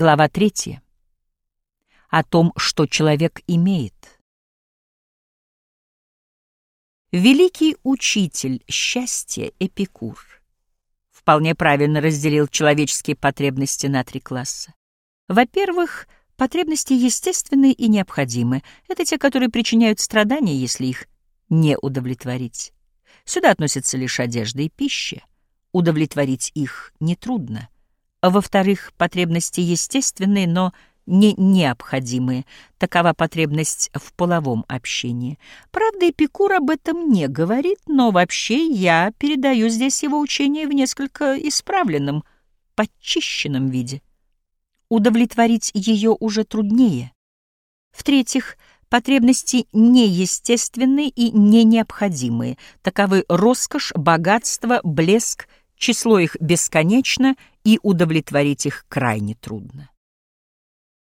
Глава третья. О том, что человек имеет. Великий учитель счастья Эпикур вполне правильно разделил человеческие потребности на три класса. Во-первых, потребности естественные и необходимые. Это те, которые причиняют страдания, если их не удовлетворить. Сюда относятся лишь одежда и пища. Удовлетворить их нетрудно. Во-вторых, потребности естественные, но не необходимые. Такова потребность в половом общении. Правда, Эпикур об этом не говорит, но вообще я передаю здесь его учение в несколько исправленном, подчищенном виде. Удовлетворить ее уже труднее. В-третьих, потребности неестественные и не необходимые. Таковы роскошь, богатство, блеск, число их бесконечно, и удовлетворить их крайне трудно.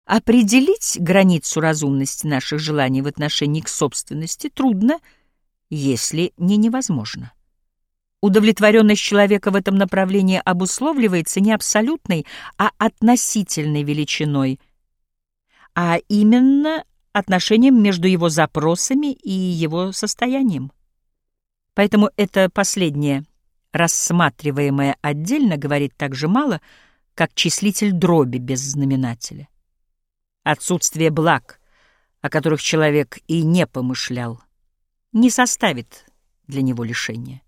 Определить границу разумности наших желаний в отношении к собственности трудно, если не невозможно. Удовлетворенность человека в этом направлении обусловливается не абсолютной, а относительной величиной, а именно отношением между его запросами и его состоянием. Поэтому это последнее, рассматриваемое отдельно, говорит так же мало, как числитель дроби без знаменателя. Отсутствие благ, о которых человек и не помышлял, не составит для него лишения.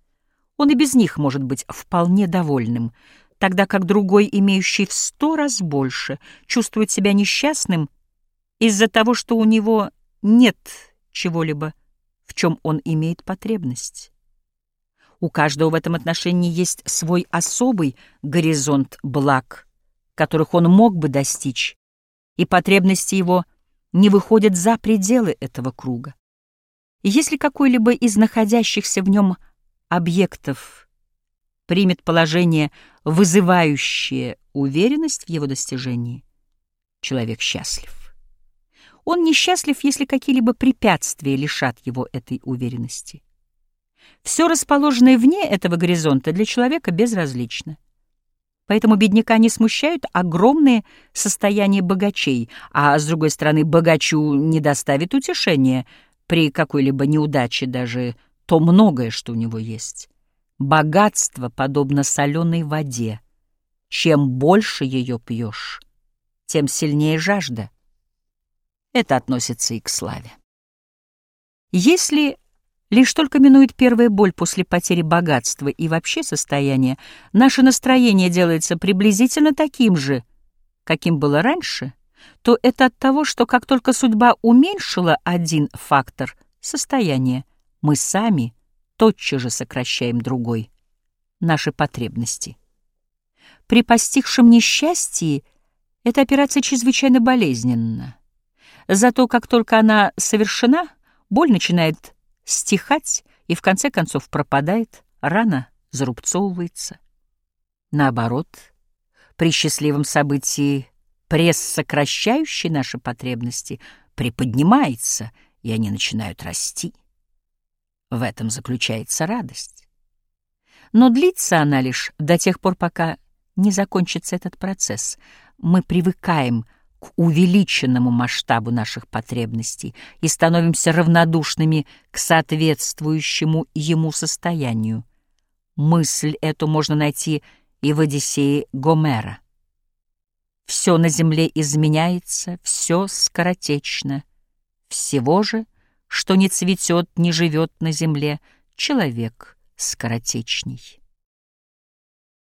Он и без них может быть вполне довольным, тогда как другой, имеющий в сто раз больше, чувствует себя несчастным из-за того, что у него нет чего-либо, в чем он имеет потребность. У каждого в этом отношении есть свой особый горизонт благ, которых он мог бы достичь, и потребности его не выходят за пределы этого круга. Если какой-либо из находящихся в нем объектов примет положение, вызывающее уверенность в его достижении, человек счастлив. Он несчастлив, если какие-либо препятствия лишат его этой уверенности. Все расположенное вне этого горизонта для человека безразлично. Поэтому бедняка не смущают огромные состояния богачей, а, с другой стороны, богачу не доставит утешения при какой-либо неудаче даже то многое, что у него есть. Богатство подобно соленой воде. Чем больше ее пьешь, тем сильнее жажда. Это относится и к славе. Если лишь только минует первая боль после потери богатства и вообще состояния, наше настроение делается приблизительно таким же, каким было раньше, то это от того, что как только судьба уменьшила один фактор — состояние, мы сами тотчас же сокращаем другой — наши потребности. При постигшем несчастье эта операция чрезвычайно болезненна. Зато как только она совершена, боль начинает стихать и в конце концов пропадает, рана зарубцовывается. Наоборот, при счастливом событии пресс, сокращающий наши потребности, приподнимается, и они начинают расти. В этом заключается радость. Но длится она лишь до тех пор, пока не закончится этот процесс. Мы привыкаем увеличенному масштабу наших потребностей и становимся равнодушными к соответствующему ему состоянию. Мысль эту можно найти и в Одиссее Гомера. Все на земле изменяется, все скоротечно. Всего же, что не цветет, не живет на земле, человек скоротечней.